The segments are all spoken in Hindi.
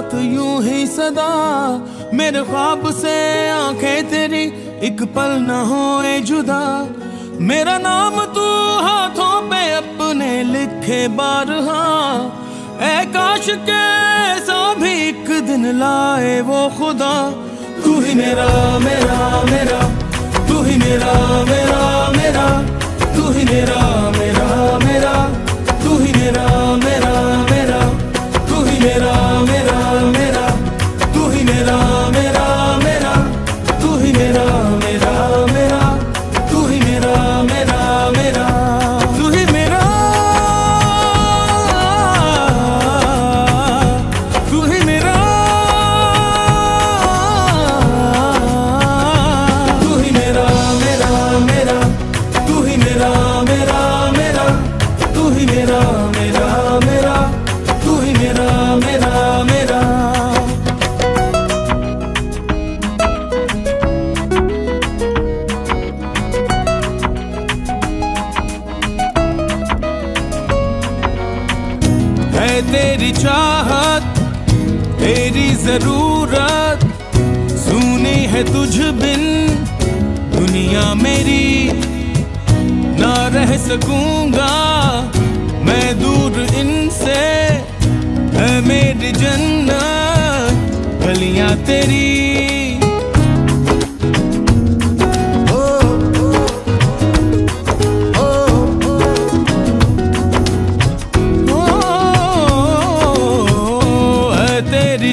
साथ यूँ ही सदा। मेरे ख्वाब से आँखें तेरी एक पल न होए जुदा। मेरा नाम तू हाथों पे अपने लिखे बार हाँ। ए काश के ऐसा भी एक दिन लाए वो खुदा। तू ही मेरा मेरा मेरा। तू ही मेरा मेरा मेरा। तू ही मेरा। मेरा मेरा मेरा। तू ही मेरा मेरा मेरा। है तेरी चाहत, तेरी ज़रूरत। सुनी है तुझ बिन दुनिया मेरी। ना रह सकूँगा मैं दूर इनसे है मेरी जन्नत गलियाँ तेरी है तेरी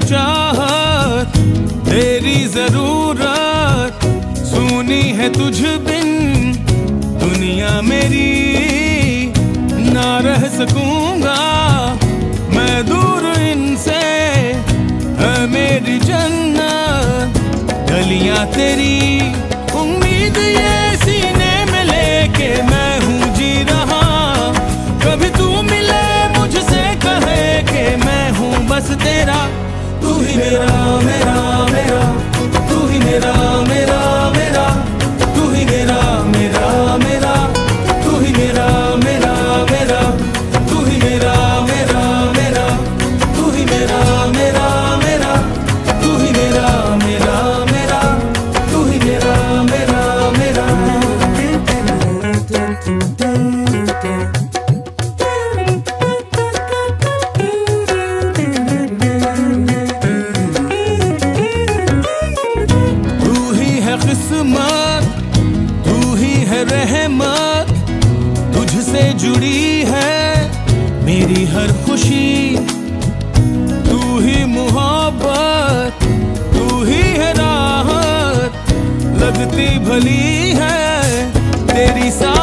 तेरी ज़रूरत सुनी है तुझ बिन दुनिया मेरी रह सकूँगा। मैं दूर इनसे, है मेरी जन्नत। गलियाँ तेरी, उम्मीद ये सीने में लेके मैं हूँ जी रहा। कभी तू मिले मुझसे कहे के मैं हूँ बस तेरा, तू ही मेरा। मेरा मेरी हर खुशी, तू ही मोहब्बत, तू ही है राहत, लगती भली है तेरी सा